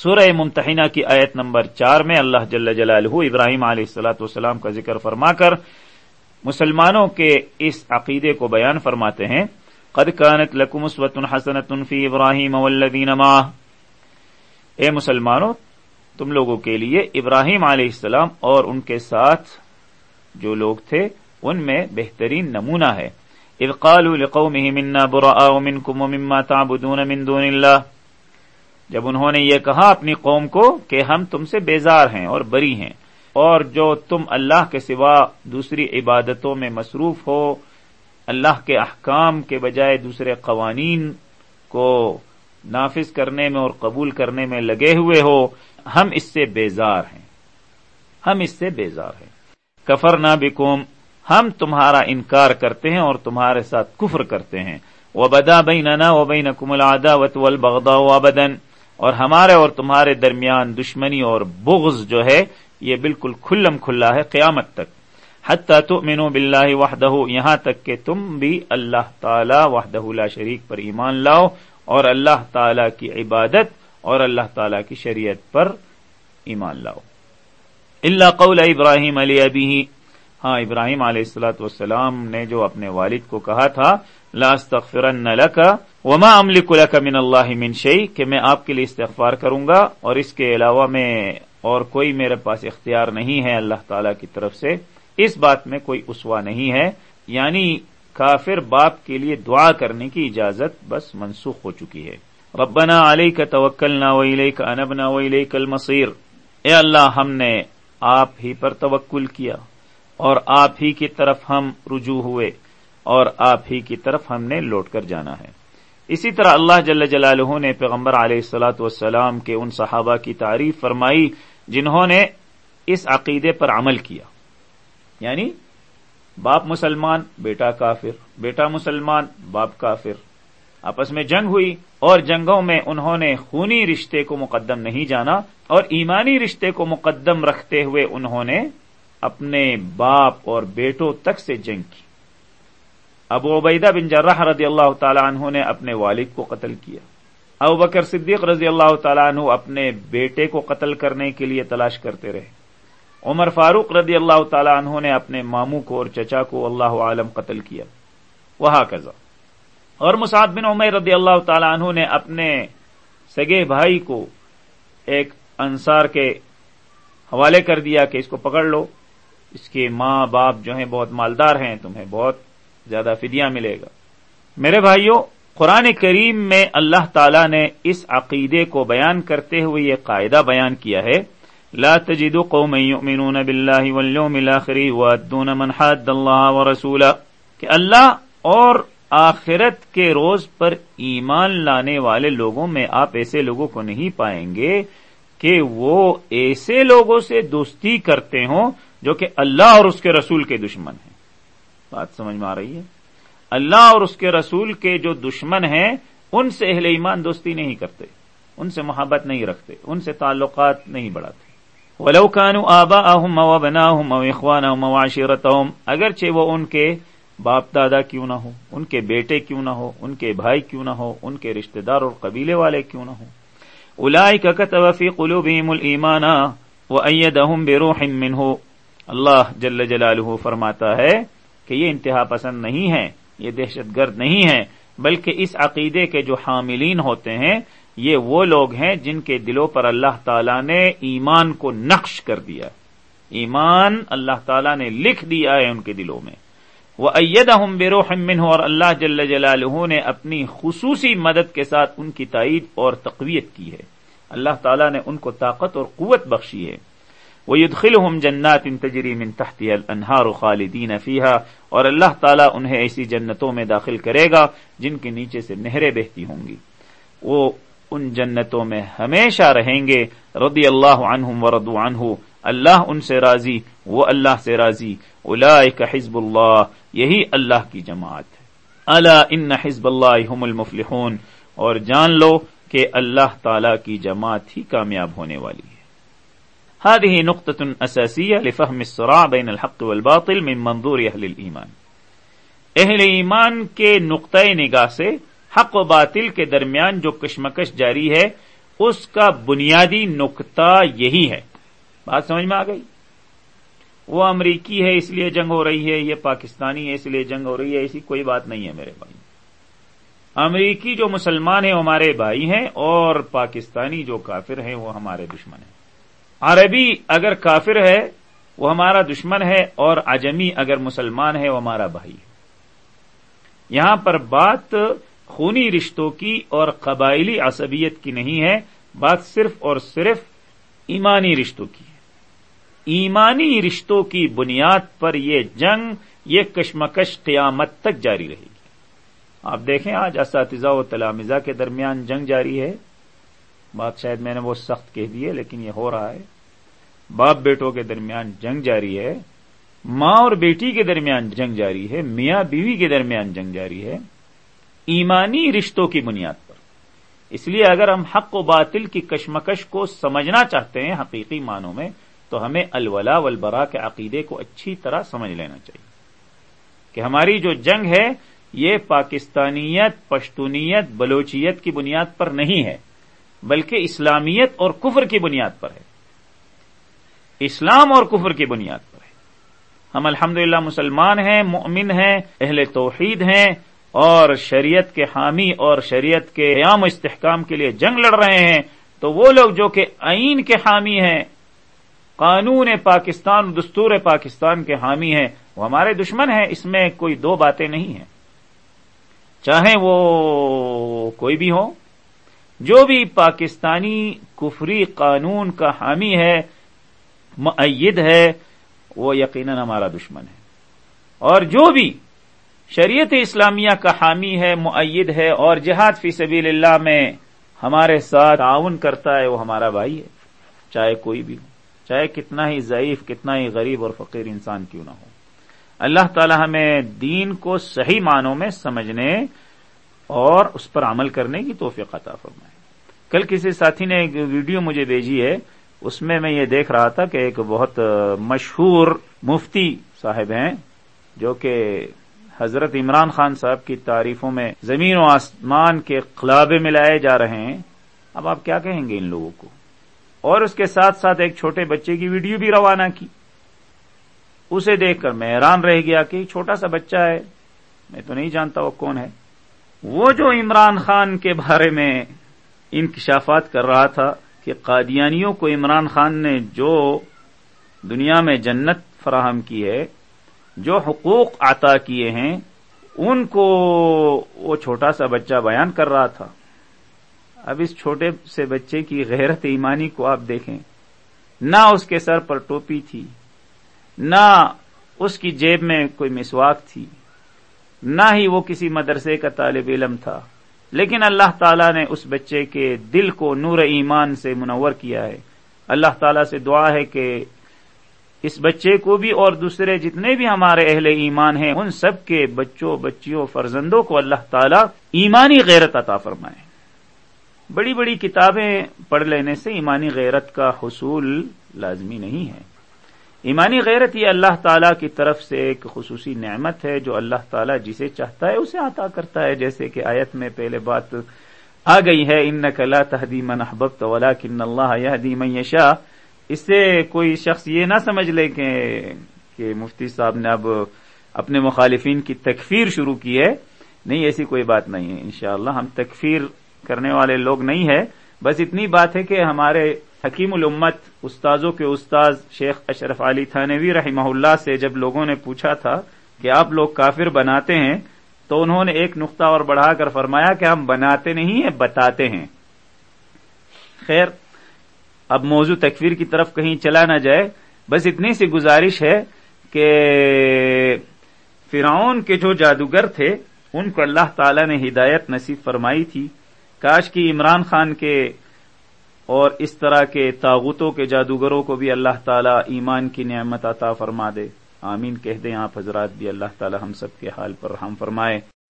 سورہ ممتحنہ کی آیت نمبر چار میں اللہ جل جلالہ ابراہیم علیہ السلاۃ والسلام کا ذکر فرما کر مسلمانوں کے اس عقیدے کو بیان فرماتے ہیں، قد كانت لكم اسوة حسنة في ابراہیم والذین معه اے مسلمانوں، تم لوگوں کے لیے ابراہیم علیہ السلام اور ان کے ساتھ جو لوگ تھے، ان میں بہترین نمونہ ہے۔ اذ قالوا لقومهم منا براء منكم ومما تعبدون من دون الله جب انہوں نے یہ کہا اپنی قوم کو کہ ہم تم سے بیزار ہیں اور بری ہیں، اور جو تم اللہ کے سوا دوسری عبادتوں میں مصروف ہو، اللہ کے احکام کے بجائے دوسرے قوانین کو نافذ کرنے میں اور قبول کرنے میں لگے ہوئے ہو، ہم اس سے بیزار ہیں۔ ہم اس سے بیزار ہیں۔ کفر نہ بکوم ہم تمہارا انکار کرتے ہیں اور تمہارے ساتھ کفر کرتے ہیں۔ وہ بدا بین و بین کمل اور ہمارے اور تمہارے درمیان دشمنی اور بغض جو ہے، یہ بالکل کھلم کھلا ہے قیامت تک۔ حتیٰ تو مینو بلّہ وحدہ، یہاں تک کہ تم بھی اللہ تعالی وحدہ لا شریک پر ایمان لاؤ اور اللہ تعالی کی عبادت اور اللہ تعالی کی شریعت پر ایمان لاؤ۔ اللہ قول ابراہیم علی ابی ہاں ابراہیم علیہ السلاۃ والسلام نے جو اپنے والد کو کہا تھا لاستغفرن لك وما املك لك من الله من شيء کہ میں آپ کے لیے استغفار کروں گا اور اس کے علاوہ میں اور کوئی میرے پاس اختیار نہیں ہے اللہ تعالی کی طرف سے۔ اس بات میں کوئی اسوا نہیں ہے۔ یعنی کافر باپ کے لیے دعا کرنے کی اجازت بس منسوخ ہو چکی ہے۔ ربنا علیہ کا توکل نہ ویلے کا انبنا ویلے کل مصیر اے اللہ، ہم نے آپ ہی پر توکل کیا اور آپ ہی کی طرف ہم رجوع ہوئے۔ اور آپ ہی کی طرف ہم نے لوٹ کر جانا ہے۔ اسی طرح اللہ جل جلالہ نے پیغمبر علیہ السلاۃ والسلام کے ان صحابہ کی تعریف فرمائی جنہوں نے اس عقیدے پر عمل کیا۔ یعنی باپ مسلمان، بیٹا کافر، بیٹا مسلمان، باپ کافر۔ آپس میں جنگ ہوئی اور جنگوں میں انہوں نے خونی رشتے کو مقدم نہیں جانا اور ایمانی رشتے کو مقدم رکھتے ہوئے انہوں نے اپنے باپ اور بیٹوں تک سے جنگ کی۔ ابو عبیدہ بن جرح رضی اللہ تعالیٰ عنہ نے اپنے والد کو قتل کیا۔ ابو بکر صدیق رضی اللہ تعالیٰ عنہ اپنے بیٹے کو قتل کرنے کے لیے تلاش کرتے رہے۔ عمر فاروق رضی اللہ تعالیٰ عنہ نے اپنے ماموں کو اور چچا کو اللہ عالم قتل کیا۔ وہ کزا اور مسعد بن عمر رضی اللہ تعالیٰ عنہ نے اپنے سگے بھائی کو ایک انصار کے حوالے کر دیا کہ اس کو پکڑ لو۔ اس کے ماں باپ جو ہیں بہت مالدار ہیں، تمہیں بہت زیادہ فدیہ ملے گا۔ میرے بھائیوں قرآن کریم میں اللہ تعالی نے اس عقیدے کو بیان کرتے ہوئے یہ قاعدہ بیان کیا ہے، لا تجد قوم يؤمنون بالله واليوم الاخر وادون من حد الله ورسوله کہ اللہ اور آخرت کے روز پر ایمان لانے والے لوگوں میں آپ ایسے لوگوں کو نہیں پائیں گے کہ وہ ایسے لوگوں سے دوستی کرتے ہوں جو کہ اللہ اور اس کے رسول کے دشمن ہیں۔ بات سمجھ میں آ رہی ہے۔ اللہ اور اس کے رسول کے جو دشمن ہیں، ان سے اہل ایمان دوستی نہیں کرتے، ان سے محبت نہیں رکھتے، ان سے تعلقات نہیں بڑھاتے۔ ولوکان آبا اہم او بنا ہوں اخوان معاشرت اگرچہ وہ ان کے باپ دادا کیوں نہ ہو، ان کے بیٹے کیوں نہ ہو، ان کے بھائی کیوں نہ ہو، ان کے رشتہ دار اور قبیلے والے کیوں نہ ہو۔ الائی کتوفی قلوبهم المان و اہم بے روح من ہو اللہ جل جلالہ فرماتا ہے کہ یہ انتہا پسند نہیں ہے یہ دہشت گرد نہیں ہے بلکہ اس عقیدے کے جو حاملین ہوتے ہیں، یہ وہ لوگ ہیں جن کے دلوں پر اللہ تعالی نے ایمان کو نقش کر دیا۔ ایمان اللہ تعالی نے لکھ دیا ہے ان کے دلوں میں۔ وہ اید ہم بیروحمن ہو اور اللہ جل جلالہ نے اپنی خصوصی مدد کے ساتھ ان کی تائید اور تقویت کی ہے۔ اللہ تعالیٰ نے ان کو طاقت اور قوت بخشی ہے۔ وہ يدخلهم جنات ان تجری من تحتی الانہار خالدین فیحا اور اللہ تعالیٰ انہیں ایسی جنتوں میں داخل کرے گا جن کے نیچے سے نہریں بہتی ہوں گی۔ وہ ان جنتوں میں ہمیشہ رہیں گے۔ رضی اللہ عنہم ورضو عنہ۔ اللہ ان سے راضی، وہ اللہ سے راضی۔ اولئک حزب اللہ، یہی اللہ کی جماعت ہے۔ الا ان حزب اللہ هم المفلحون۔ اور جان لو کہ اللہ تعالی کی جماعت ہی کامیاب ہونے والی ہے۔ هذه نقطة أساسية لفهم الصراع بين الحق والباطل من منظور أهل الإيمان. اہل ایمان کے نقطۂ نگاہ سے حق و باطل کے درمیان جو کشمکش جاری ہے، اس کا بنیادی نقطہ یہی ہے۔ بات سمجھ میں آ گئی؟ وہ امریکی ہے، اس لیے جنگ ہو رہی ہے، یہ پاکستانی ہے، اس لیے جنگ ہو رہی ہے، ایسی کوئی بات نہیں ہے میرے بھائی۔ امریکی جو مسلمان ہیں، وہ ہمارے بھائی ہیں اور پاکستانی جو کافر ہیں، وہ ہمارے دشمن ہیں۔ عربی اگر کافر ہے، وہ ہمارا دشمن ہے، اور اجمی اگر مسلمان ہے، وہ ہمارا بھائی ہے۔ یہاں پر بات خونی رشتوں کی اور قبائلی عصبیت کی نہیں ہے، بات صرف اور صرف ایمانی رشتوں کی ہے۔ ایمانی رشتوں کی بنیاد پر یہ جنگ، یہ کشمکش قیامت تک جاری رہے گی۔ آپ دیکھیں، آج اساتذہ و تلامزہ کے درمیان جنگ جاری ہے۔ بات شاید میں نے وہ سخت کہہ دی ہے، لیکن یہ ہو رہا ہے۔ باپ بیٹوں کے درمیان جنگ جاری ہے، ماں اور بیٹی کے درمیان جنگ جاری ہے، میاں بیوی کے درمیان جنگ جاری ہے، ایمانی رشتوں کی بنیاد پر۔ اس لیے اگر ہم حق و باطل کی کشمکش کو سمجھنا چاہتے ہیں حقیقی معنوں میں، تو ہمیں الولا والبرا کے عقیدے کو اچھی طرح سمجھ لینا چاہیے۔ کہ ہماری جو جنگ ہے، یہ پاکستانیت، پشتونیت، بلوچیت کی بنیاد پر نہیں ہے، بلکہ اسلامیت اور کفر کی بنیاد پر ہے۔ اسلام اور کفر کی بنیاد پر ہے۔ ہم الحمد مسلمان ہیں، مؤمن ہیں، اہل توحید ہیں اور شریعت کے حامی اور شریعت کے قیام و استحکام کے لیے جنگ لڑ رہے ہیں، تو وہ لوگ جو کہ آئین کے حامی ہیں، قانون پاکستان، دستور پاکستان کے حامی ہیں، وہ ہمارے دشمن ہیں، اس میں کوئی دو باتیں نہیں ہیں۔ چاہے وہ کوئی بھی ہو، جو بھی پاکستانی کفری قانون کا حامی ہے معید ہے، وہ یقیناً ہمارا دشمن ہے۔ اور جو بھی شریعت اسلامیہ کا حامی ہے معید ہے، اور جہاد فی سبیل اللہ میں ہمارے ساتھ تعاون کرتا ہے، وہ ہمارا بھائی ہے۔ چاہے کوئی بھی ہو، چاہے کتنا ہی ضعیف، کتنا ہی غریب اور فقیر انسان کیوں نہ ہو۔ اللہ تعالی ہمیں دین کو صحیح معنوں میں سمجھنے اور اس پر عمل کرنے کی توفیق عطا فرمائے۔ کل کسی ساتھی نے ایک ویڈیو مجھے بھیجی ہے۔ اس میں میں یہ دیکھ رہا تھا کہ ایک بہت مشہور مفتی صاحب ہیں، جو کہ حضرت عمران خان صاحب کی تعریفوں میں زمین و آسمان کے خلابے ملائے جا رہے ہیں۔ اب آپ کیا کہیں گے ان لوگوں کو؟ اور اس کے ساتھ ساتھ ایک چھوٹے بچے کی ویڈیو بھی روانہ کی۔ اسے دیکھ کر میں حیران رہ گیا کہ چھوٹا سا بچہ ہے۔ میں تو نہیں جانتا وہ کون ہے۔ وہ جو عمران خان کے بارے میں انکشافات کر رہا تھا کہ قادیانیوں کو عمران خان نے جو دنیا میں جنت فراہم کی ہے، جو حقوق عطا کیے ہیں، ان کو وہ چھوٹا سا بچہ بیان کر رہا تھا۔ اب اس چھوٹے سے بچے کی غیرت ایمانی کو آپ دیکھیں۔ نہ اس کے سر پر ٹوپی تھی، نہ اس کی جیب میں کوئی مسواک تھی، نہ ہی وہ کسی مدرسے کا طالب علم تھا۔ لیکن اللہ تعالیٰ نے اس بچے کے دل کو نور ایمان سے منور کیا ہے۔ اللہ تعالیٰ سے دعا ہے کہ اس بچے کو بھی اور دوسرے جتنے بھی ہمارے اہل ایمان ہیں، ان سب کے بچوں، بچیوں، فرزندوں کو اللہ تعالیٰ ایمانی غیرت عطا فرمائے۔ بڑی بڑی کتابیں پڑھ لینے سے ایمانی غیرت کا حصول لازمی نہیں ہے۔ ایمانی غیرت یہ اللہ تعالیٰ کی طرف سے ایک خصوصی نعمت ہے جو اللہ تعالیٰ جسے چاہتا ہے اسے عطا کرتا ہے، جیسے کہ آیت میں پہلے بات آ گئی ہے ان کلا تحدیم احبت ولا کن اللہ یہ یشا اس سے کوئی شخص یہ نہ سمجھ لے کہ کہ مفتی صاحب نے اب اپنے مخالفین کی تکفیر شروع کی ہے۔ نہیں، ایسی کوئی بات نہیں ہے، انشاءاللہ ہم تکفیر کرنے والے لوگ نہیں ہے بس اتنی بات ہے کہ ہمارے حکیم الامت استاذوں کے استاذ شیخ اشرف علی تھانوی رحمہ اللہ سے جب لوگوں نے پوچھا تھا کہ آپ لوگ کافر بناتے ہیں، تو انہوں نے ایک نقطہ اور بڑھا کر فرمایا کہ ہم بناتے نہیں ہیں، بتاتے ہیں۔ خیر، اب موضوع تکفیر کی طرف کہیں چلا نہ جائے۔ بس اتنی سی گزارش ہے کہ فرعون کے جو جادوگر تھے، ان کو اللہ تعالی نے ہدایت نصیب فرمائی تھی۔ کاش کی عمران خان کے اور اس طرح کے تاغتوں کے جادوگروں کو بھی اللہ تعالیٰ ایمان کی نعمت عطا فرما دے۔ آمین۔ کہہ دیں آپ حضرات بھی اللہ تعالیٰ ہم سب کے حال پر ہم فرمائے۔